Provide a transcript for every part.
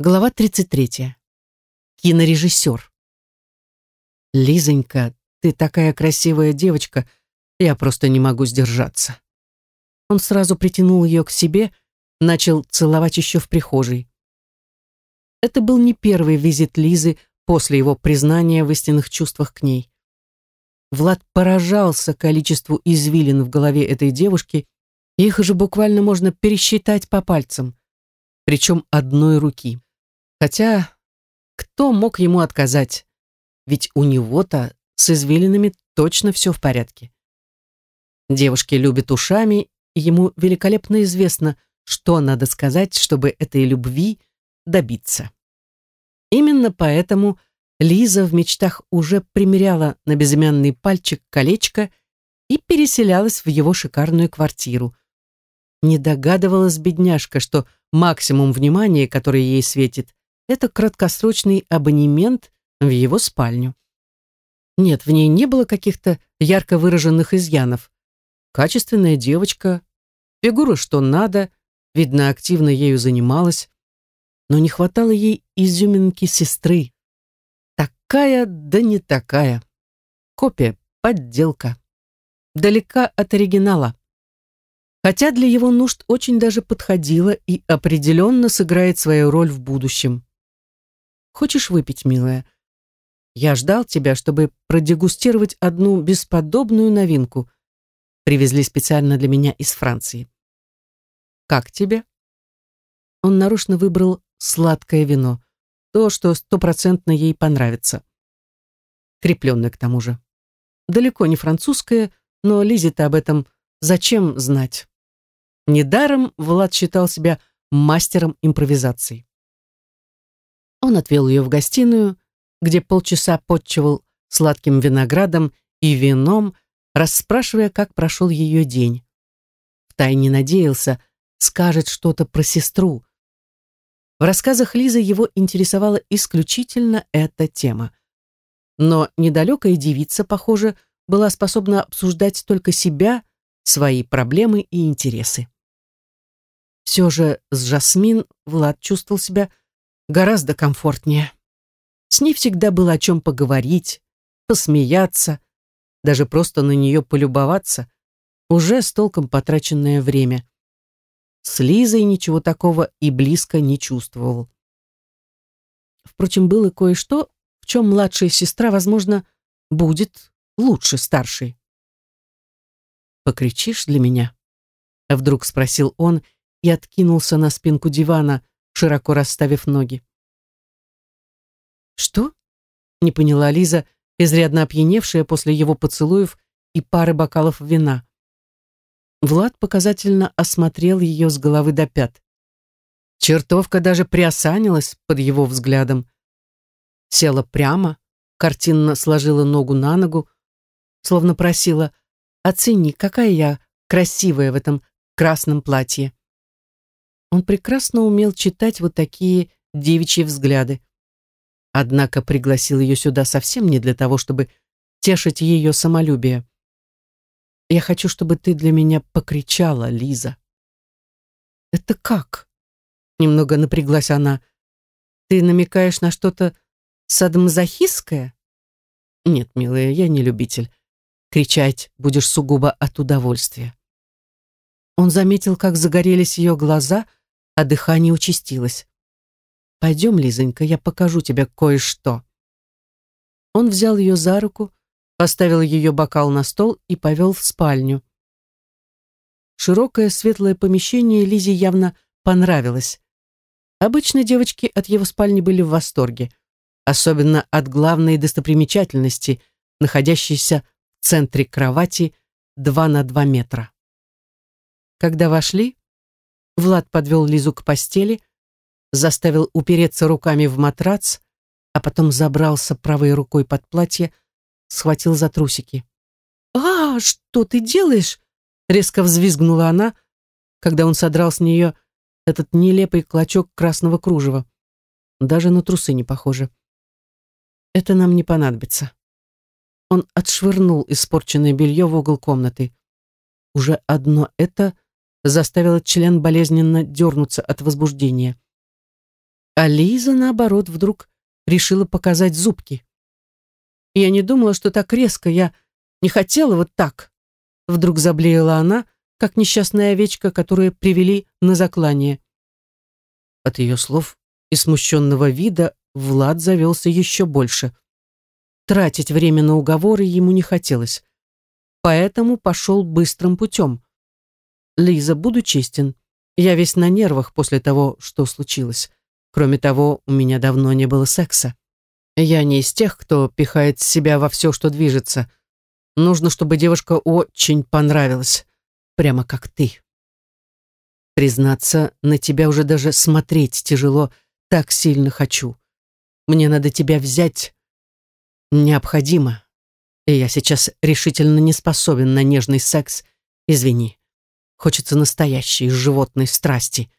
Глава 33. Кинорежиссер. «Лизонька, ты такая красивая девочка, я просто не могу сдержаться». Он сразу притянул ее к себе, начал целовать еще в прихожей. Это был не первый визит Лизы после его признания в истинных чувствах к ней. Влад поражался количеству извилин в голове этой девушки, их же буквально можно пересчитать по пальцам, причем одной руки. Хотя, кто мог ему отказать? Ведь у него-то с извилинами точно все в порядке. Девушки любят ушами, и ему великолепно известно, что надо сказать, чтобы этой любви добиться. Именно поэтому Лиза в мечтах уже примеряла на безымянный пальчик колечко и переселялась в его шикарную квартиру. Не догадывалась бедняжка, что максимум внимания, которое ей светит, это краткосрочный абонемент в его спальню. Нет, в ней не было каких-то ярко выраженных изъянов. Качественная девочка, фигура что надо, видно, активно ею занималась, но не хватало ей изюминки сестры. Такая, да не такая. Копия, подделка. Далека от оригинала. Хотя для его нужд очень даже подходила и определенно сыграет свою роль в будущем. Хочешь выпить, милая? Я ждал тебя, чтобы продегустировать одну бесподобную новинку. Привезли специально для меня из Франции. Как тебе? Он нарочно выбрал сладкое вино. То, что стопроцентно ей понравится. Крепленное к тому же. Далеко не французское, но Лизе-то об этом зачем знать? Недаром Влад считал себя мастером импровизации. Он отвел ее в гостиную, где полчаса подчевал сладким виноградом и вином, расспрашивая, как прошел ее день. Втайне надеялся, скажет что-то про сестру. В рассказах Лизы его интересовала исключительно эта тема. Но недалекая девица, похоже, была способна обсуждать только себя, свои проблемы и интересы. Все же с Жасмин Влад чувствовал себя гораздо комфортнее. С ней всегда было о чем поговорить, посмеяться, даже просто на нее полюбоваться, уже с толком потраченное время. С Лизой ничего такого и близко не чувствовал. Впрочем, было кое-что, в чем младшая сестра, возможно, будет лучше старшей. «Покричишь для меня?» — вдруг спросил он и откинулся на спинку дивана, широко расставив ноги. «Что?» — не поняла Лиза, изрядно опьяневшая после его поцелуев и пары бокалов вина. Влад показательно осмотрел ее с головы до пят. Чертовка даже приосанилась под его взглядом. Села прямо, картинно сложила ногу на ногу, словно просила «Оцени, какая я красивая в этом красном платье». Он прекрасно умел читать вот такие девичьи взгляды. Однако пригласил ее сюда совсем не для того, чтобы тешить ее самолюбие. «Я хочу, чтобы ты для меня покричала, Лиза». «Это как?» Немного напряглась она. «Ты намекаешь на что-то садомазохистское?» «Нет, милая, я не любитель. Кричать будешь сугубо от удовольствия». Он заметил, как загорелись ее глаза, а дыхание участилось. «Пойдем, Лизонька, я покажу тебе кое-что». Он взял ее за руку, поставил ее бокал на стол и повел в спальню. Широкое светлое помещение Лизе явно понравилось. Обычно девочки от его спальни были в восторге, особенно от главной достопримечательности, находящейся в центре кровати 2 на 2 метра. Когда вошли, Влад подвел Лизу к постели, заставил упереться руками в матрац, а потом забрался правой рукой под платье, схватил за трусики. «А, что ты делаешь?» — резко взвизгнула она, когда он содрал с нее этот нелепый клочок красного кружева. Даже на трусы не похоже. «Это нам не понадобится». Он отшвырнул испорченное белье в угол комнаты. Уже одно это заставило член болезненно дернуться от возбуждения. А Лиза, наоборот, вдруг решила показать зубки. Я не думала, что так резко, я не хотела вот так. Вдруг заблеяла она, как несчастная овечка, которую привели на заклание. От ее слов и смущенного вида Влад завелся еще больше. Тратить время на уговоры ему не хотелось. Поэтому пошел быстрым путем. «Лиза, буду честен. Я весь на нервах после того, что случилось. Кроме того, у меня давно не было секса. Я не из тех, кто пихает себя во все, что движется. Нужно, чтобы девушка очень понравилась. Прямо как ты. Признаться, на тебя уже даже смотреть тяжело, так сильно хочу. Мне надо тебя взять. Необходимо. И я сейчас решительно не способен на нежный секс. Извини. Хочется настоящей животной страсти.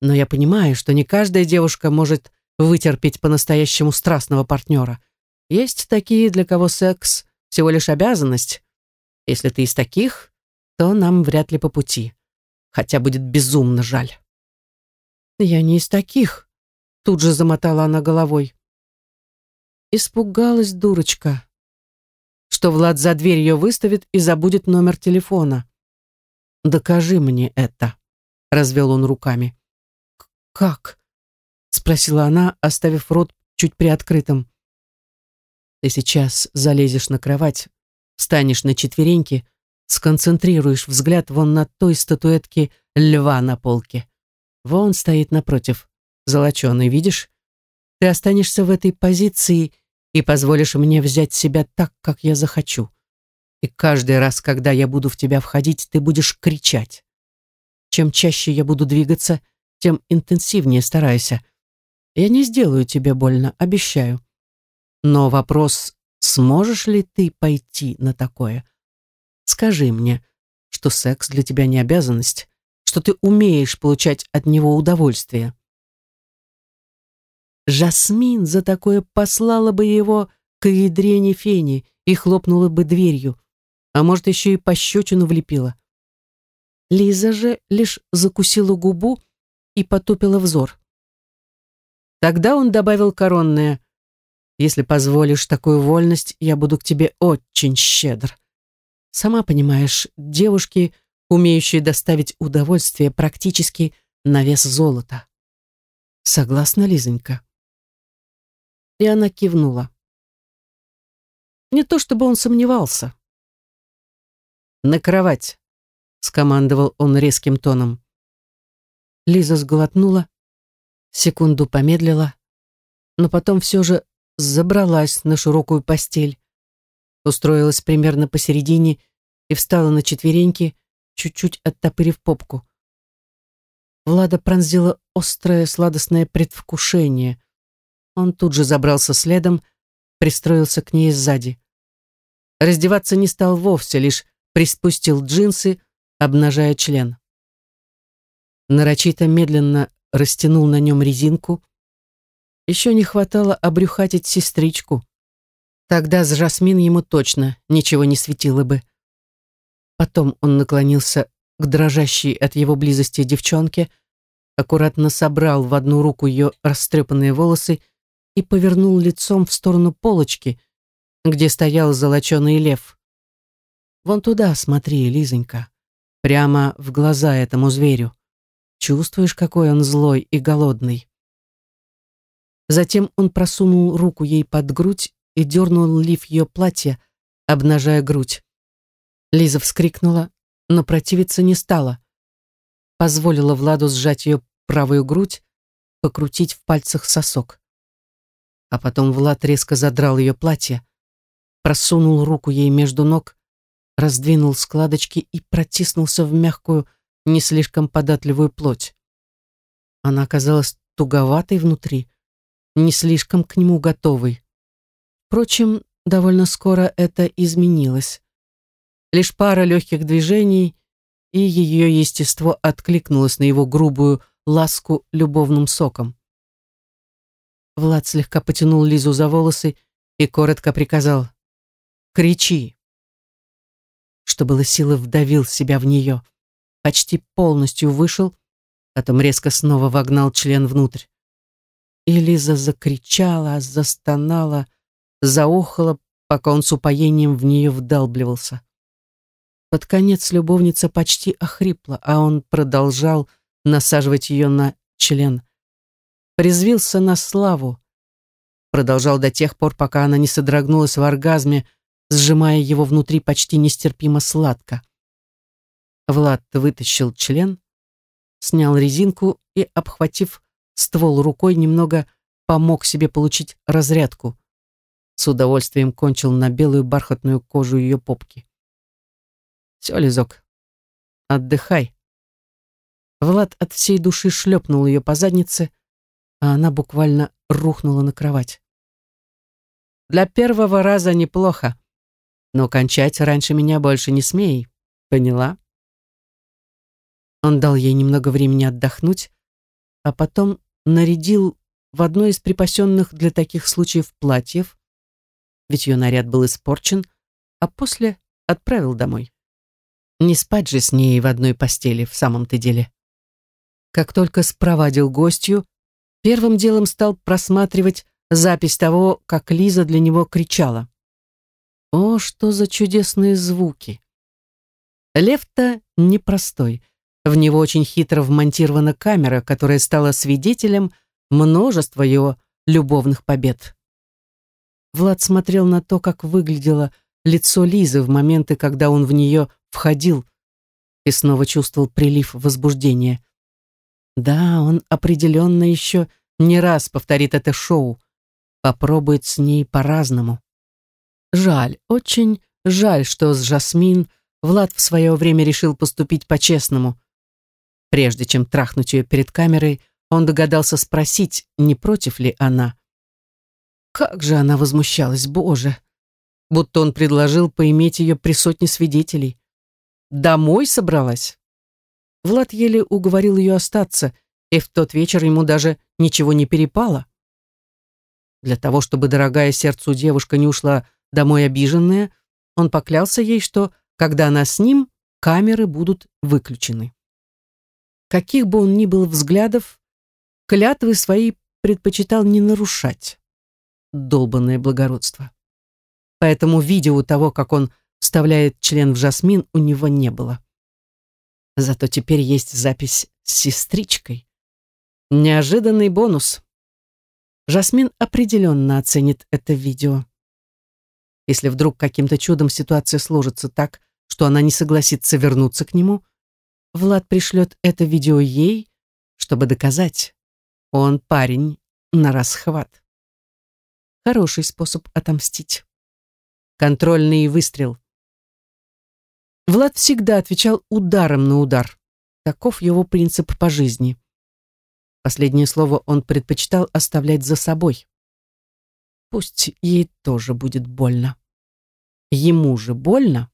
Но я понимаю, что не каждая девушка может вытерпеть по-настоящему страстного партнера. Есть такие, для кого секс всего лишь обязанность. Если ты из таких, то нам вряд ли по пути. Хотя будет безумно жаль. Я не из таких, тут же замотала она головой. Испугалась дурочка, что Влад за дверь ее выставит и забудет номер телефона. «Докажи мне это», — развел он руками. «Как?» — спросила она, оставив рот чуть приоткрытым. «Ты сейчас залезешь на кровать, встанешь на четвереньки, сконцентрируешь взгляд вон на той статуэтке льва на полке. Вон стоит напротив, золоченый, видишь? Ты останешься в этой позиции и позволишь мне взять себя так, как я захочу. И каждый раз, когда я буду в тебя входить, ты будешь кричать. Чем чаще я буду двигаться, тем интенсивнее старайся. Я не сделаю тебе больно, обещаю. Но вопрос, сможешь ли ты пойти на такое? Скажи мне, что секс для тебя не обязанность, что ты умеешь получать от него удовольствие. Жасмин за такое послала бы его к ядрене фени и хлопнула бы дверью а может, еще и пощечину влепила. Лиза же лишь закусила губу и потупила взор. Тогда он добавил коронное «Если позволишь такую вольность, я буду к тебе очень щедр». Сама понимаешь, девушки, умеющие доставить удовольствие, практически на вес золота. Согласна, Лизонька? И она кивнула. Не то чтобы он сомневался. «На кровать!» — скомандовал он резким тоном. Лиза сглотнула, секунду помедлила, но потом все же забралась на широкую постель, устроилась примерно посередине и встала на четвереньки, чуть-чуть оттопырив попку. Влада пронзила острое сладостное предвкушение. Он тут же забрался следом, пристроился к ней сзади. Раздеваться не стал вовсе, лишь приспустил джинсы, обнажая член. Нарочито медленно растянул на нем резинку. Еще не хватало обрюхатить сестричку. Тогда с Жасмин ему точно ничего не светило бы. Потом он наклонился к дрожащей от его близости девчонке, аккуратно собрал в одну руку ее растрепанные волосы и повернул лицом в сторону полочки, где стоял золоченый лев. Вон туда смотри, Лизонька. Прямо в глаза этому зверю. Чувствуешь, какой он злой и голодный. Затем он просунул руку ей под грудь и дернул лиф ее платья, обнажая грудь. Лиза вскрикнула, но противиться не стала. Позволила Владу сжать ее правую грудь, покрутить в пальцах сосок. А потом Влад резко задрал ее платье, просунул руку ей между ног раздвинул складочки и протиснулся в мягкую, не слишком податливую плоть. Она оказалась туговатой внутри, не слишком к нему готовой. Впрочем, довольно скоро это изменилось. Лишь пара легких движений, и ее естество откликнулось на его грубую ласку любовным соком. Влад слегка потянул Лизу за волосы и коротко приказал «Кричи!» Что было силы, вдавил себя в нее. Почти полностью вышел, потом резко снова вогнал член внутрь. И Лиза закричала, застонала, заохала, пока он с упоением в нее вдалбливался. Под конец любовница почти охрипла, а он продолжал насаживать ее на член. Призвился на славу. Продолжал до тех пор, пока она не содрогнулась в оргазме, сжимая его внутри почти нестерпимо сладко. Влад вытащил член, снял резинку и, обхватив ствол рукой, немного помог себе получить разрядку. С удовольствием кончил на белую бархатную кожу ее попки. «Все, Лизок, отдыхай». Влад от всей души шлепнул ее по заднице, а она буквально рухнула на кровать. «Для первого раза неплохо, но кончать раньше меня больше не смей, поняла?» Он дал ей немного времени отдохнуть, а потом нарядил в одно из припасенных для таких случаев платьев, ведь ее наряд был испорчен, а после отправил домой. Не спать же с ней в одной постели в самом-то деле. Как только спровадил гостью, первым делом стал просматривать запись того, как Лиза для него кричала. О, что за чудесные звуки! Лев-то непростой, в него очень хитро вмонтирована камера, которая стала свидетелем множества его любовных побед. Влад смотрел на то, как выглядело лицо Лизы в моменты, когда он в нее входил, и снова чувствовал прилив возбуждения. Да, он определенно еще не раз повторит это шоу, попробует с ней по-разному. Жаль, очень жаль, что с Жасмин Влад в свое время решил поступить по-честному, Прежде чем трахнуть ее перед камерой, он догадался спросить, не против ли она. Как же она возмущалась, боже! Будто он предложил поиметь ее при сотне свидетелей. Домой собралась? Влад еле уговорил ее остаться, и в тот вечер ему даже ничего не перепало. Для того, чтобы дорогая сердцу девушка не ушла домой обиженная, он поклялся ей, что, когда она с ним, камеры будут выключены каких бы он ни был взглядов, клятвы свои предпочитал не нарушать. Долбанное благородство. Поэтому видео того, как он вставляет член в жасмин, у него не было. Зато теперь есть запись с сестричкой. Неожиданный бонус. Жасмин определенно оценит это видео. Если вдруг каким-то чудом ситуация сложится так, что она не согласится вернуться к нему, Влад пришлет это видео ей, чтобы доказать. Он парень на расхват. Хороший способ отомстить. Контрольный выстрел. Влад всегда отвечал ударом на удар. Таков его принцип по жизни. Последнее слово он предпочитал оставлять за собой. Пусть ей тоже будет больно. Ему же больно.